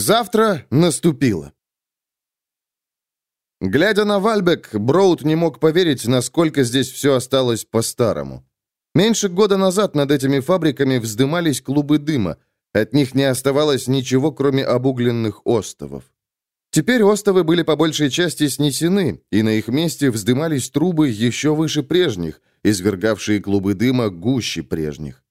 Завтра наступило. Глядя на Вальбек, Броуд не мог поверить, насколько здесь все осталось по-старому. Меньше года назад над этими фабриками вздымались клубы дыма. От них не оставалось ничего, кроме обугленных остовов. Теперь остовы были по большей части снесены, и на их месте вздымались трубы еще выше прежних, извергавшие клубы дыма гуще прежних.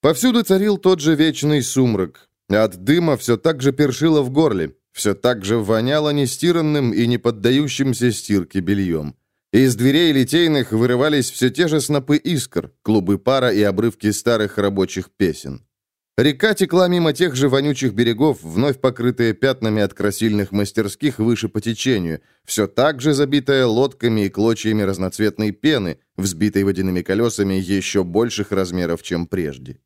Повсюду царил тот же вечный сумрак. От дыма все так же першило в горле, все так же воняло нестиранным и не поддающимся стирке бельем. Из дверей литейных вырывались все те же снопы искр, клубы пара и обрывки старых рабочих песен. Река текла мимо тех же вонючих берегов, вновь покрытые пятнами от красильных мастерских выше по течению, все так же забитая лодками и клочьями разноцветной пены, взбитой водяными колесами еще больших размеров, чем прежде.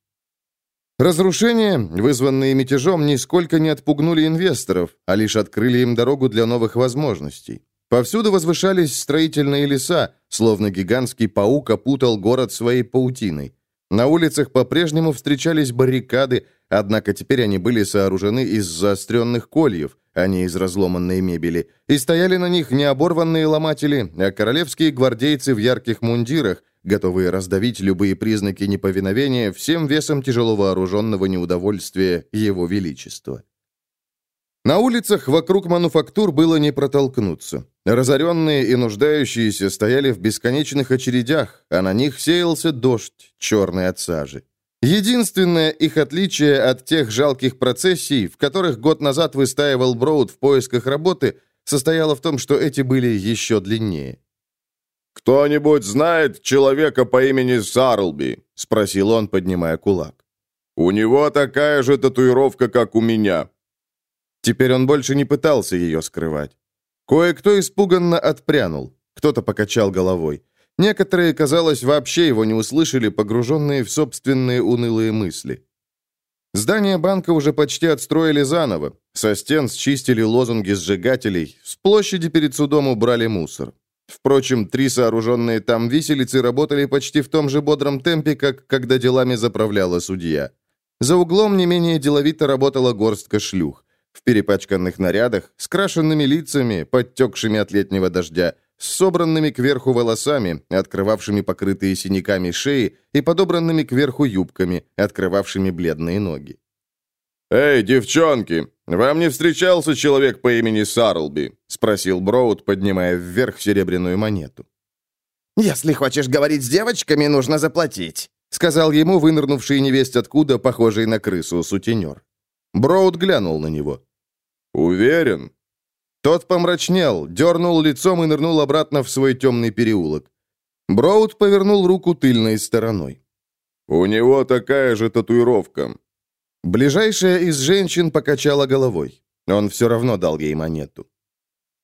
Разрушения, вызванные мятежом, нисколько не отпугнули инвесторов, а лишь открыли им дорогу для новых возможностей. Повсюду возвышались строительные леса, словно гигантский паук опутал город своей паутиной. На улицах по-прежнему встречались баррикады, однако теперь они были сооружены из заостренных кольев, а не из разломанной мебели, и стояли на них не оборванные ломатели, а королевские гвардейцы в ярких мундирах, готовые раздавить любые признаки неповиновения всем весом тяжело вооруженного неудовольствия Его Величества. На улицах вокруг мануфактур было не протолкнуться. Разоренные и нуждающиеся стояли в бесконечных очередях, а на них сеялся дождь, черный от сажи. Единственное их отличие от тех жалких процессий, в которых год назад выстаивал Броуд в поисках работы, состояло в том, что эти были еще длиннее. «Кто-нибудь знает человека по имени Сарлби?» — спросил он, поднимая кулак. «У него такая же татуировка, как у меня». Теперь он больше не пытался ее скрывать. Кое-кто испуганно отпрянул, кто-то покачал головой. Некоторые, казалось, вообще его не услышали, погруженные в собственные унылые мысли. Здание банка уже почти отстроили заново. Со стен счистили лозунги сжигателей, с площади перед судом убрали мусор. Впрочем, три сооруженные там виселицы работали почти в том же бодром темпе, как когда делами заправляла судья. За углом не менее деловито работала горстка шлюх. В перепачканных нарядах, с крашенными лицами, подтекшими от летнего дождя, с собранными кверху волосами, открывавшими покрытые синяками шеи и подобранными кверху юбками, открывавшими бледные ноги. «Эй, девчонки, вам не встречался человек по имени Сарлби?» — спросил Броуд, поднимая вверх серебряную монету. «Если хочешь говорить с девочками, нужно заплатить», — сказал ему вынырнувший невесть откуда, похожий на крысу, сутенер. Броуд глянул на него. «Уверен?» Тот помрачнел, дернул лицом и нырнул обратно в свой темный переулок. Броуд повернул руку тыльной стороной. «У него такая же татуировка. Ближайшая из женщин покачала головой. Он все равно дал ей монету.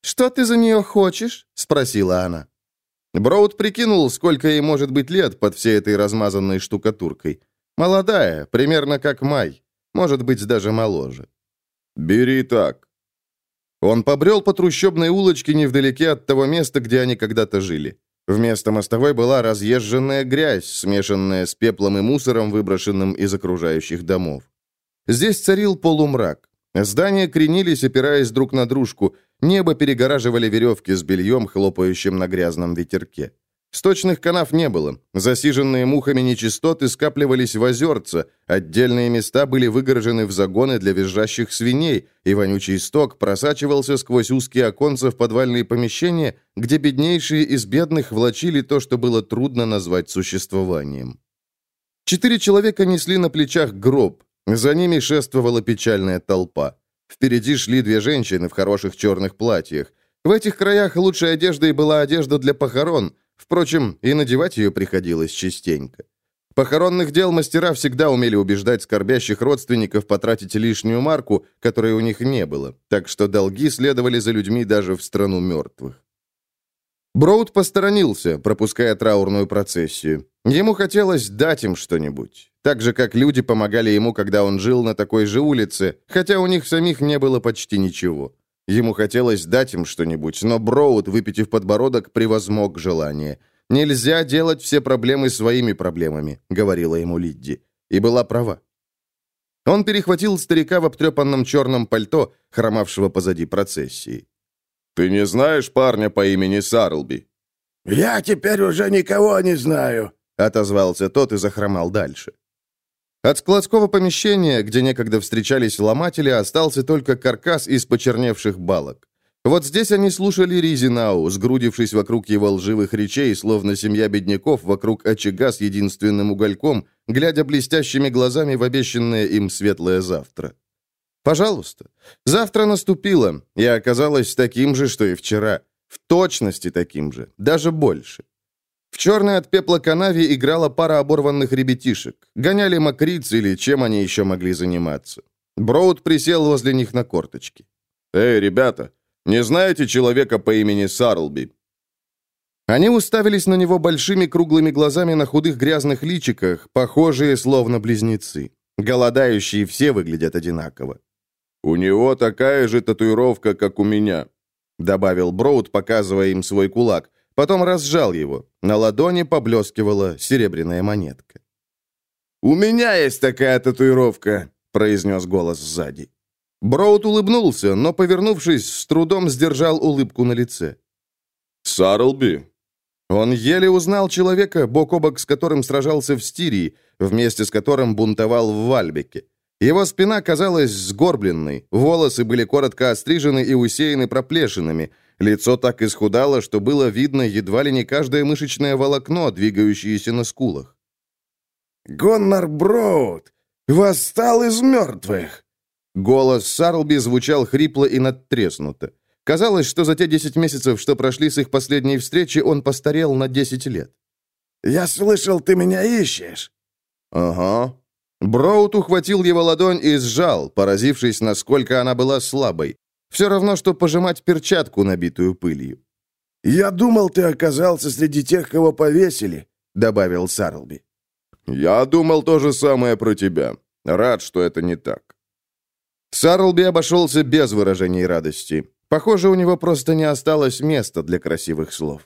«Что ты за нее хочешь?» — спросила она. Броуд прикинул, сколько ей может быть лет под всей этой размазанной штукатуркой. Молодая, примерно как Май. Может быть, даже моложе. «Бери так». Он побрел по трущобной улочке невдалеке от того места, где они когда-то жили. Вместо мостовой была разъезженная грязь, смешанная с пеплом и мусором, выброшенным из окружающих домов. Здесь царил полумрак. Здания кренились, опираясь друг на дружку. Небо перегораживали веревки с бельем, хлопающим на грязном ветерке. Сточных канав не было. Засиженные мухами нечистоты скапливались в озерца, отдельные места были выгорожены в загоны для визжащих свиней, и вонючий сток просачивался сквозь узкие оконца в подвальные помещения, где беднейшие из бедных влачили то, что было трудно назвать существованием. Четыре человека несли на плечах гроб, за ними шествовала печальная толпа. Впереди шли две женщины в хороших черных платьях. В этих краях лучшей одеждой была одежда для похорон, впрочем, и надевать ее приходилось частенько. Похоронных дел мастера всегда умели убеждать скорбящих родственников потратить лишнюю марку, которой у них не было, так что долги следовали за людьми даже в страну мертвых. Броуд посторонился, пропуская траурную процессию. Ему хотелось дать им что-нибудь. Так же, как люди помогали ему, когда он жил на такой же улице, хотя у них самих не было почти ничего. Ему хотелось дать им что-нибудь, но Броуд, выпитив подбородок, превозмог желание. «Нельзя делать все проблемы своими проблемами», — говорила ему Лидди. И была права. Он перехватил старика в обтрепанном черном пальто, хромавшего позади процессии. «Ты не знаешь парня по имени Сарлби?» «Я теперь уже никого не знаю», — отозвался тот и захромал дальше. От складского помещения, где некогда встречались ломатели, остался только каркас из почерневших балок. Вот здесь они слушали Ризинау, сгрудившись вокруг его лживых речей, словно семья бедняков вокруг очага с единственным угольком, глядя блестящими глазами в обещанное им светлое завтра. Пожалуйста. Завтра наступило, и оказалось таким же, что и вчера. В точности таким же, даже больше. В черной от пепла канаве играла пара оборванных ребятишек. Гоняли мокриц или чем они еще могли заниматься. Броуд присел возле них на корточки. «Эй, ребята, не знаете человека по имени Сарлби?» Они уставились на него большими круглыми глазами на худых грязных личиках, похожие словно близнецы. Голодающие все выглядят одинаково. «У него такая же татуировка, как у меня», — добавил Броуд, показывая им свой кулак. Потом разжал его. На ладони поблескивала серебряная монетка. «У меня есть такая татуировка», — произнес голос сзади. Броуд улыбнулся, но, повернувшись, с трудом сдержал улыбку на лице. «Сарлби?» Он еле узнал человека, бок о бок с которым сражался в Стирии, вместе с которым бунтовал в Вальбеке. Его спина казалась сгорбленной, волосы были коротко острижены и усеяны проплешинами, Лицо так исхудало, что было видно едва ли не каждое мышечное волокно, двигающееся на скулах. «Гоннар Броуд! Восстал из мертвых!» Голос Сарлби звучал хрипло и надтреснуто. Казалось, что за те десять месяцев, что прошли с их последней встречи, он постарел на десять лет. «Я слышал, ты меня ищешь». «Ага». Броуд ухватил его ладонь и сжал, поразившись, насколько она была слабой. Все равно, что пожимать перчатку, набитую пылью. «Я думал, ты оказался среди тех, кого повесили», — добавил Сарлби. «Я думал то же самое про тебя. Рад, что это не так». Сарлби обошелся без выражений радости. Похоже, у него просто не осталось места для красивых слов.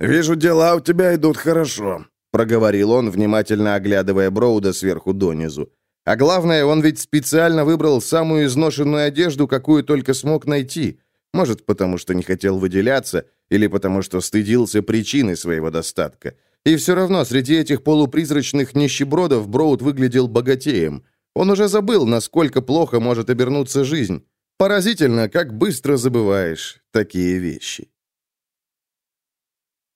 «Вижу, дела у тебя идут хорошо», — проговорил он, внимательно оглядывая Броуда сверху донизу. А главное, он ведь специально выбрал самую изношенную одежду, какую только смог найти. Может, потому что не хотел выделяться, или потому что стыдился причины своего достатка. И все равно среди этих полупризрачных нищебродов Броуд выглядел богатеем. Он уже забыл, насколько плохо может обернуться жизнь. Поразительно, как быстро забываешь такие вещи.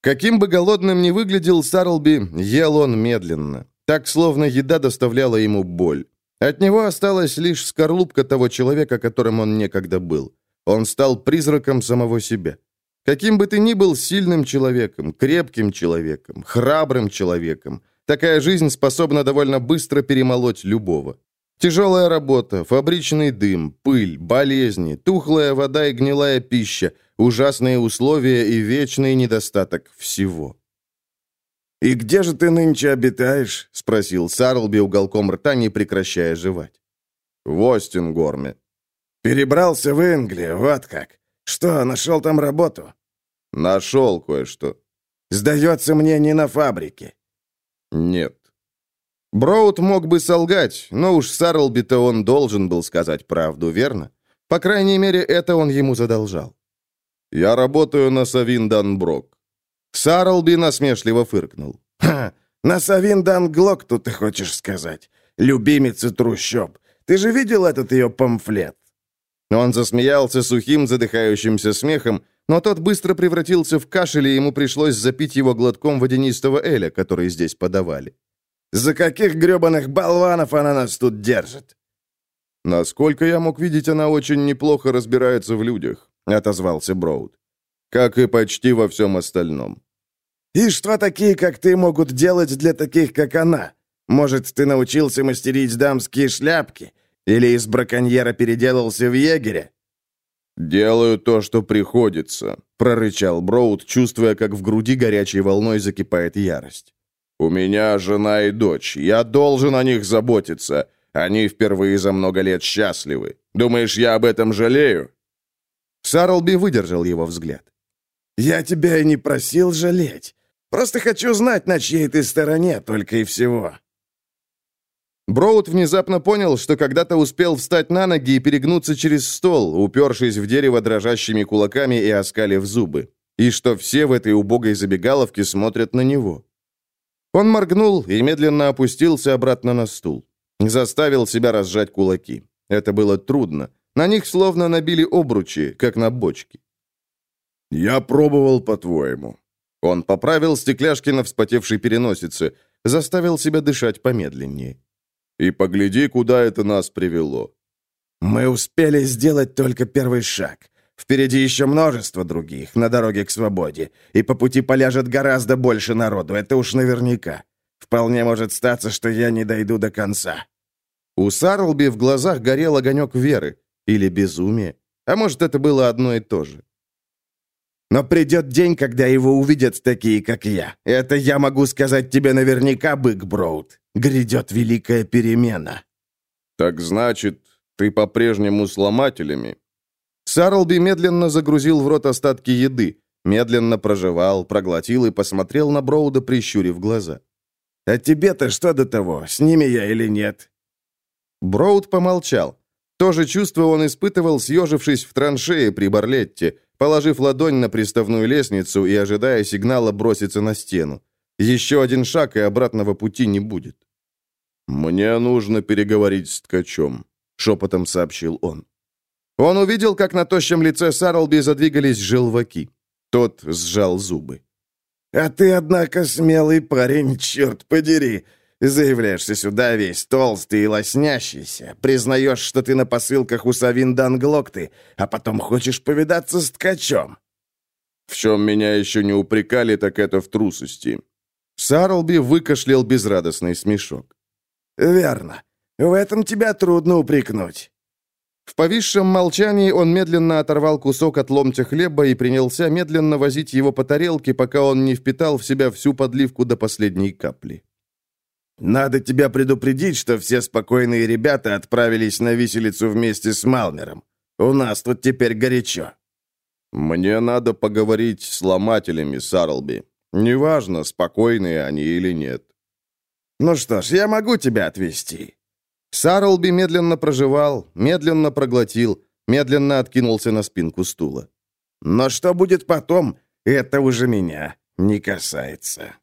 Каким бы голодным ни выглядел Сарлби, ел он медленно. Так, словно еда доставляла ему боль. От него осталась лишь скорлупка того человека, которым он некогда был. Он стал призраком самого себя. Каким бы ты ни был сильным человеком, крепким человеком, храбрым человеком, такая жизнь способна довольно быстро перемолоть любого. Тяжелая работа, фабричный дым, пыль, болезни, тухлая вода и гнилая пища, ужасные условия и вечный недостаток всего. «И где же ты нынче обитаешь?» — спросил Сарлби уголком рта, не прекращая жевать. «В Остингорме». «Перебрался в Англию, вот как. Что, нашел там работу?» «Нашел кое-что». «Сдается мне не на фабрике». «Нет». Броуд мог бы солгать, но уж Сарлби-то он должен был сказать правду, верно? По крайней мере, это он ему задолжал. «Я работаю на Савин-Данброк». Сарлби насмешливо фыркнул. «Ха! На Савиндан Глокту, ты хочешь сказать? Любимица трущоб. Ты же видел этот ее памфлет?» Он засмеялся сухим, задыхающимся смехом, но тот быстро превратился в кашель, и ему пришлось запить его глотком водянистого эля, который здесь подавали. «За каких гребаных болванов она нас тут держит?» «Насколько я мог видеть, она очень неплохо разбирается в людях», — отозвался Броуд как и почти во всем остальном. «И что такие, как ты, могут делать для таких, как она? Может, ты научился мастерить дамские шляпки? Или из браконьера переделался в егеря?» «Делаю то, что приходится», — прорычал Броуд, чувствуя, как в груди горячей волной закипает ярость. «У меня жена и дочь. Я должен о них заботиться. Они впервые за много лет счастливы. Думаешь, я об этом жалею?» Сарлби выдержал его взгляд. «Я тебя и не просил жалеть. Просто хочу знать, на чьей ты стороне, только и всего». Броуд внезапно понял, что когда-то успел встать на ноги и перегнуться через стол, упершись в дерево дрожащими кулаками и оскалив зубы, и что все в этой убогой забегаловке смотрят на него. Он моргнул и медленно опустился обратно на стул. Заставил себя разжать кулаки. Это было трудно. На них словно набили обручи, как на бочке. «Я пробовал, по-твоему». Он поправил стекляшки на вспотевшей переносице, заставил себя дышать помедленнее. «И погляди, куда это нас привело». «Мы успели сделать только первый шаг. Впереди еще множество других, на дороге к свободе. И по пути поляжет гораздо больше народу, это уж наверняка. Вполне может статься, что я не дойду до конца». У Сарлби в глазах горел огонек веры. Или безумие. А может, это было одно и то же. Но придет день, когда его увидят такие, как я. Это я могу сказать тебе наверняка, Бык Броуд. Грядет великая перемена». «Так значит, ты по-прежнему с ломателями?» Сарлби медленно загрузил в рот остатки еды, медленно прожевал, проглотил и посмотрел на Броуда, прищурив глаза. «А тебе-то что до того, с ними я или нет?» Броуд помолчал. То же чувство он испытывал, съежившись в траншее при Барлетте, положив ладонь на приставную лестницу и ожидая сигнала броситься на стену. Еще один шаг, и обратного пути не будет. «Мне нужно переговорить с ткачом», — шепотом сообщил он. Он увидел, как на тощем лице Сарлби задвигались желваки. Тот сжал зубы. «А ты, однако, смелый парень, черт подери! Заявляешься сюда весь толстый и лоснящийся, признаешь, что ты на посылках у Савин Данглокты, а потом хочешь повидаться с ткачом». «В чем меня еще не упрекали, так это в трусости». Сарлби выкашлял безрадостный смешок. «Верно. В этом тебя трудно упрекнуть». В повисшем молчании он медленно оторвал кусок от ломтя хлеба и принялся медленно возить его по тарелке, пока он не впитал в себя всю подливку до последней капли. Надо тебя предупредить, что все спокойные ребята отправились на виселицу вместе с Малмером. У нас тут теперь горячо». «Мне надо поговорить с ломателями, Сарлби. Неважно, спокойные они или нет». «Ну что ж, я могу тебя отвезти». Сарлби медленно проживал, медленно проглотил, медленно откинулся на спинку стула. «Но что будет потом, это уже меня не касается».